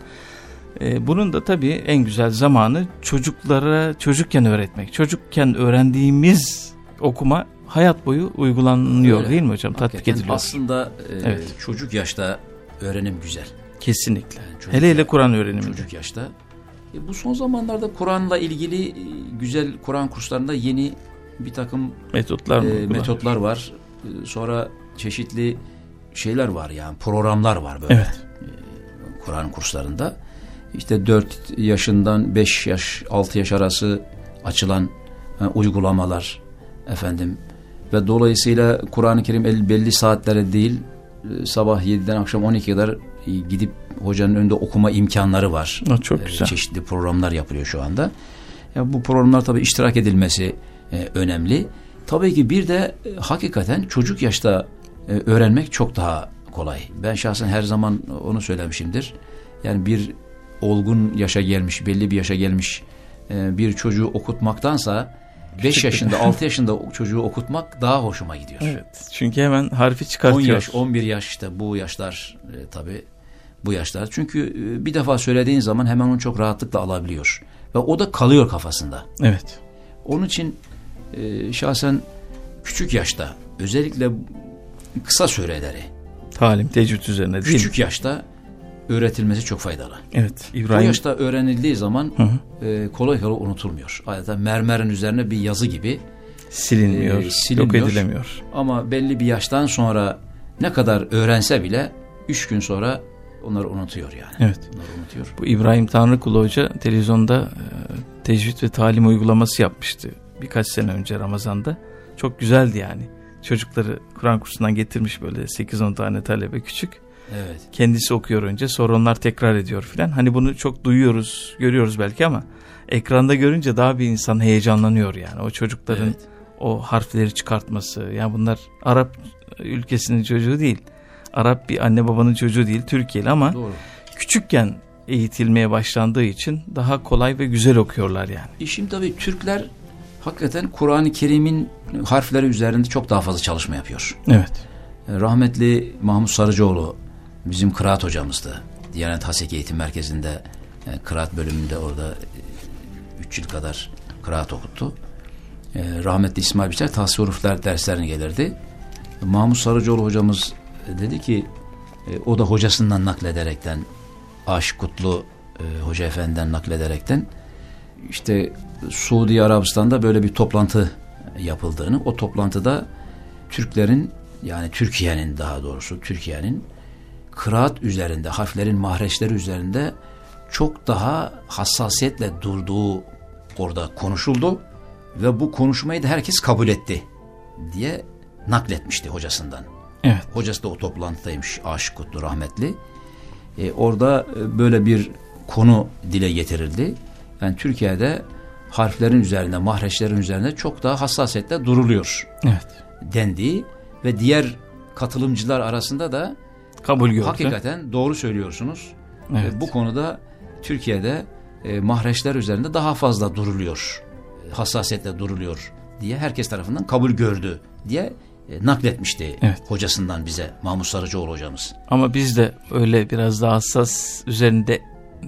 E, bunun da tabii en güzel zamanı çocuklara çocukken öğretmek. Çocukken öğrendiğimiz okuma hayat boyu uygulanıyor Öyle. değil mi hocam? Tatbik Hakikaten ediliyor. Aslında e, Evet. çocuk yaşta öğrenim güzel. Kesinlikle. Yani çocuk hele hele Kur'an öğrenimi. Çocuk yaşta. E, bu son zamanlarda Kur'an'la ilgili e, güzel Kur'an kurslarında yeni bir takım Metotlar e, metotlar var. E, sonra çeşitli şeyler var yani programlar var böyle. Evet. Kur'an kurslarında. İşte 4 yaşından 5 yaş 6 yaş arası açılan e, uygulamalar efendim ve dolayısıyla Kur'an-ı Kerim el- belli saatlere değil e, sabah 7'den akşam 12'ye kadar e, gidip hocanın önünde okuma imkanları var. Ha, çok E, güzel. Çeşitli programlar yapılıyor şu anda. Ya bu programlar tabii iştirak edilmesi e, önemli. Tabii ki bir de e, hakikaten çocuk yaşta e, öğrenmek çok daha kolay. Ben şahsen her zaman onu söylemişimdir. Yani bir olgun yaşa gelmiş, belli bir yaşa gelmiş e, bir çocuğu okutmaktansa 5 yaşında, 6 yaşında çocuğu okutmak daha hoşuma gidiyor. Evet. Çünkü hemen harfi 10 çıkartıyor. yaş, 11 yaş işte bu yaşlar e, tabii bu yaşlar. Çünkü e, bir defa söylediğin zaman hemen onu çok rahatlıkla alabiliyor. Ve o da kalıyor kafasında. Evet. Onun için e, şahsen küçük yaşta özellikle kısa süreleri Talim, tecrüt üzerine değil mi? küçük yaşta öğretilmesi çok faydalı. Evet. Bu İbrahim yaşta öğrenildiği zaman Hı hı. e, kolay kolay unutulmuyor. Adeta mermerin üzerine bir yazı gibi silinmiyor, e, silinmiyor. yok edilemiyor. ama belli bir yaştan sonra ne kadar öğrense bile üç gün sonra onları unutuyor yani. Evet. Onları unutuyor. Bu İbrahim Tanrıkulu Hoca televizyonda e, tecvid ve talim uygulaması yapmıştı birkaç sene önce Ramazan'da. Çok güzeldi yani. Çocukları Kur'an kursundan getirmiş böyle 8-10 tane talebe küçük. Evet. Kendisi okuyor önce sonra onlar tekrar ediyor filan. Hani bunu çok duyuyoruz, görüyoruz belki ama ekranda görünce daha bir insan heyecanlanıyor yani. O çocukların Evet. o harfleri çıkartması. Yani bunlar Arap ülkesinin çocuğu değil. Arap bir anne babanın çocuğu değil, Türkiye'li ama Doğru. küçükken eğitilmeye başlandığı için daha kolay ve güzel okuyorlar yani. E şimdi tabii Türkler hakikaten Kur'an-ı Kerim'in harfleri üzerinde çok daha fazla çalışma yapıyor. Evet. Rahmetli Mahmut Sarıcıoğlu bizim kıraat hocamızdı. Diyanet Haseki Eğitim Merkezi'nde e, kıraat bölümünde orada 3 yıl kadar kıraat okuttu. E, rahmetli İsmail Biçer tahsil huruflar derslerine gelirdi. Mahmut Sarıcıoğlu hocamız e, dedi ki e, o da hocasından naklederekten Aşık Kutlu e, Hoca Efendi'den naklederekten işte Suudi Arabistan'da böyle bir toplantı yapıldığını, o toplantıda Türklerin yani Türkiye'nin daha doğrusu Türkiye'nin kıraat üzerinde, harflerin mahreçleri üzerinde çok daha hassasiyetle durduğu orada konuşuldu ve bu konuşmayı da herkes kabul etti diye nakletmişti hocasından. Evet. Hocası da o toplantıdaymış Aşık Kutlu rahmetli. E, orada e, böyle bir konu dile getirildi. Yani Türkiye'de harflerin üzerinde, mahreçlerin üzerinde çok daha hassasiyetle duruluyor Evet. dendiği ve diğer katılımcılar arasında da Kabul gördü. hakikaten doğru söylüyorsunuz. Evet. E, bu konuda Türkiye'de e, mahreçler üzerinde daha fazla duruluyor. e, Hassasiyetle duruluyor diye herkes tarafından kabul gördü diye e, nakletmişti Evet. hocasından bize Mahmut Sarıcıoğlu hocamız. Ama biz de öyle biraz daha hassas üzerinde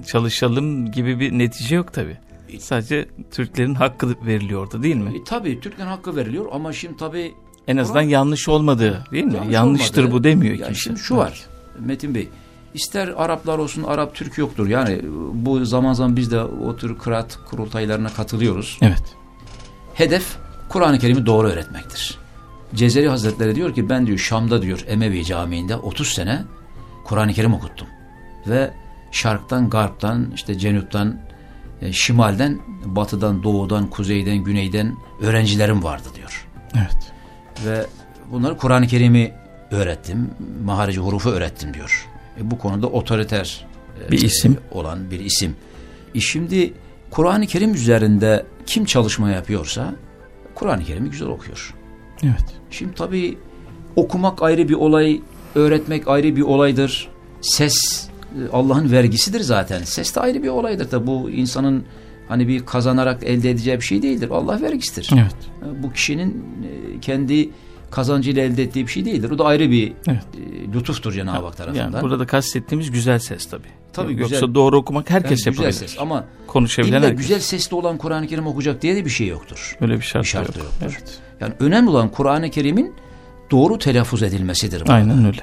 çalışalım gibi bir netice yok tabi. Sadece Türklerin hakkı veriliyordu değil mi? E, tabii Türklerin hakkı veriliyor ama şimdi tabii En azından Kur'an- yanlış olmadığı değil mi? Yanlış Yanlıştır olmadı. bu demiyor Ya kimse. Şimdi şu var Metin Bey. İster Araplar olsun Arap Türk yoktur. Yani bu zaman zaman biz de o tür kıraat kurultaylarına katılıyoruz. Evet. Hedef Kur'an-ı Kerim'i doğru öğretmektir. Cezeri Hazretleri diyor ki ben diyor Şam'da diyor Emevi Camii'nde 30 sene Kur'an-ı Kerim okuttum. Ve şarktan, garptan, işte cenuptan, e, şimalden, batıdan, doğudan, kuzeyden, güneyden öğrencilerim vardı diyor. Evet. Ve bunları Kur'an-ı Kerim'i öğrettim. Maharici hurufu öğrettim diyor. E, bu konuda otoriter e, Bir isim. olan bir isim. E, şimdi Kur'an-ı Kerim üzerinde kim çalışma yapıyorsa Kur'an-ı Kerim'i güzel okuyor. Evet. Şimdi tabii okumak ayrı bir olay, öğretmek ayrı bir olaydır. Ses e, Allah'ın vergisidir zaten. Ses de ayrı bir olaydır. Tabii bu insanın hani bir kazanarak elde edeceği bir şey değildir. Allah vergisidir. Evet. Bu kişinin e, kendi kazancıyla elde ettiği bir şey değildir. O da ayrı bir Evet. e, lütuftur Cenab-ı Hak tarafından. Yani burada kastettiğimiz güzel ses tabii. Tabii Yoksa güzel. doğru okumak herkes Yani güzel yapabilir. ses ama Konuşabilen herkes. güzel sesli olan Kur'an-ı Kerim okuyacak diye de bir şey yoktur. Öyle bir şart, Bir şart yok. da yoktur. Evet. Yani önemli olan Kur'an-ı Kerim'in doğru telaffuz edilmesidir. burada. Aynen öyle.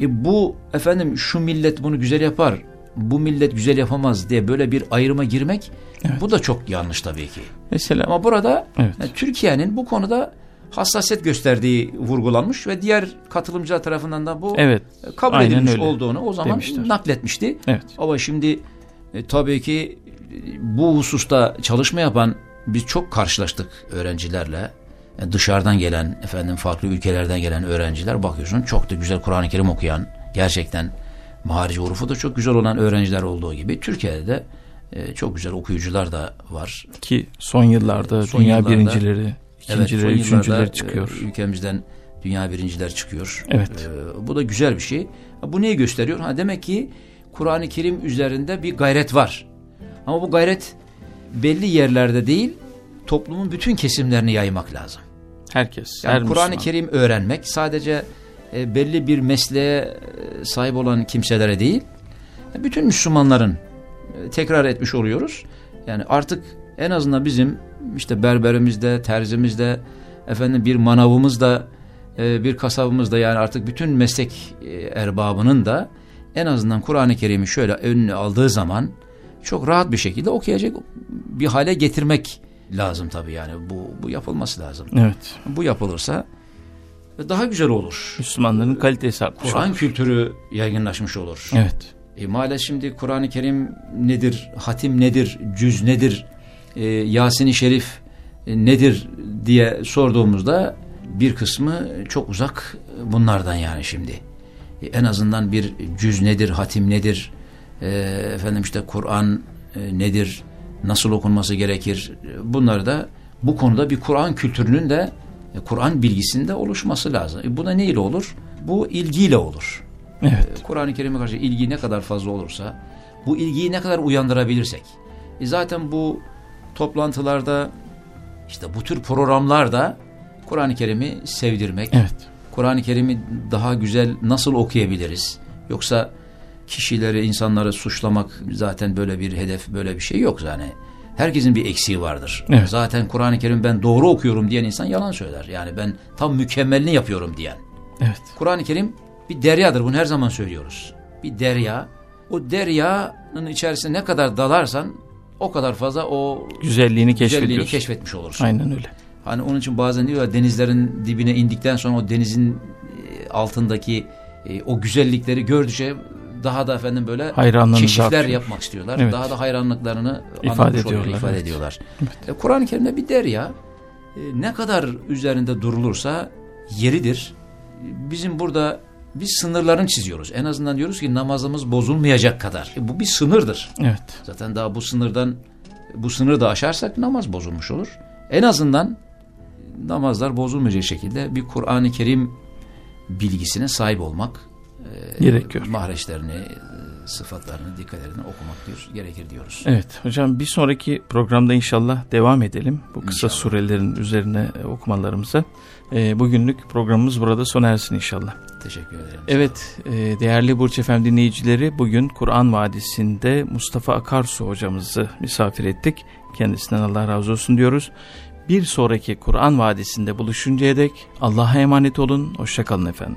E bu efendim şu millet bunu güzel yapar, bu millet güzel yapamaz diye böyle bir ayrıma girmek Evet. bu da çok yanlış tabii ki. Mesela Ama burada Evet. yani Türkiye'nin bu konuda hassasiyet gösterdiği vurgulanmış ve diğer katılımcılar tarafından da bu evet. kabul Aynen edilmiş öyle olduğunu o zaman demişler. nakletmişti. Evet. Ama şimdi e, tabii ki e, bu hususta çalışma yapan biz çok karşılaştık öğrencilerle. E, dışarıdan gelen, efendim farklı ülkelerden gelen öğrenciler bakıyorsun çok da güzel Kur'an-ı Kerim okuyan, gerçekten maharici hurufu da çok güzel olan öğrenciler olduğu gibi Türkiye'de de e, çok güzel okuyucular da var. Ki son yıllarda Son dünya yıllarda- birincileri, ikincileri, yıllarda, üçüncüleri çıkıyor. e, ülkemizden dünya birinciler çıkıyor. Evet. E, bu da güzel bir şey. Bu neyi gösteriyor? Ha demek ki Kur'an-ı Kerim üzerinde bir gayret var. Ama bu gayret belli yerlerde değil, toplumun bütün kesimlerini yaymak lazım. Herkes. Yani her Kur'an-ı. Kerim öğrenmek sadece e, belli bir mesleğe e, sahip olan kimselere değil, e, bütün Müslümanların e, tekrar etmiş oluyoruz. Yani artık en azından bizim işte berberimizde, terzimizde, efendim bir manavımızda, e, bir kasabımızda yani artık bütün meslek e, erbabının da en azından Kur'an-ı Kerim'i şöyle önüne aldığı zaman çok rahat bir şekilde okuyacak bir hale getirmek lazım tabii yani bu bu yapılması lazım. Evet. Bu yapılırsa daha güzel olur. Müslümanların kalitesi artmış Kur'an kültürü yaygınlaşmış olur. Evet. E, maalesef şimdi Kur'an-ı Kerim nedir, hatim nedir, cüz nedir, e, Yasin-i Şerif e, nedir diye sorduğumuzda bir kısmı çok uzak bunlardan yani şimdi. E, en azından bir cüz nedir, hatim nedir, e, efendim işte Kur'an e, nedir, nasıl okunması gerekir, e, bunları da bu konuda bir Kur'an kültürünün de Kur'an bilgisinde oluşması lazım. E, bu da neyle olur? Bu ilgiyle olur. Evet. Kur'an-ı Kerim'e karşı ilgi ne kadar fazla olursa, bu ilgiyi ne kadar uyandırabilirsek. E zaten bu toplantılarda İşte bu tür programlar da Kur'an-ı Kerim'i sevdirmek, Evet. Kur'an-ı Kerim'i daha güzel nasıl okuyabiliriz? Yoksa kişileri, insanları suçlamak zaten böyle bir hedef, böyle bir şey yok yani. Herkesin bir eksiği vardır. Evet. Zaten Kur'an-ı Kerim ben doğru okuyorum diyen insan yalan söyler. Yani ben tam mükemmelini yapıyorum diyen. Evet. Kur'an-ı Kerim bir deryadır. Bunu her zaman söylüyoruz. Bir derya. O deryanın içerisine ne kadar dalarsan o kadar fazla o Güzelliğini güzelliğini keşfetmiş olursun. Aynen öyle. Hani onun için bazen diyor ya denizlerin dibine indikten sonra o denizin e, altındaki e, o güzellikleri gördükçe daha da efendim böyle keşifler artıyor. yapmak istiyorlar. Evet. Daha da hayranlıklarını İfade ediyorlar, ifade evet. ediyorlar. E, Kur'an-ı Kerim'de bir derya e, ne kadar üzerinde durulursa yeridir. Bizim burada biz sınırlarını çiziyoruz. En azından diyoruz ki namazımız bozulmayacak kadar. E, bu bir sınırdır. Evet. Zaten daha bu sınırdan bu sınırı da aşarsak namaz bozulmuş olur. En azından namazlar bozulmayacak şekilde bir Kur'an-ı Kerim bilgisine sahip olmak e, Gerekiyor. mahreçlerini, e, sıfatlarını, dikkat edin okumak diyor, gerekir diyoruz. Evet hocam bir sonraki programda inşallah devam edelim bu kısa İnşallah. surelerin üzerine e, okumalarımıza. E, bugünlük programımız burada sona ersin inşallah. Teşekkür ederim. Evet e, değerli Burç Efem dinleyicileri bugün Kur'an Vadisi'nde Mustafa Akarsu hocamızı misafir ettik. Kendisinden Allah razı olsun diyoruz. Bir sonraki Kur'an Vadisi'nde buluşuncaya dek Allah'a emanet olun. Hoşçakalın efendim.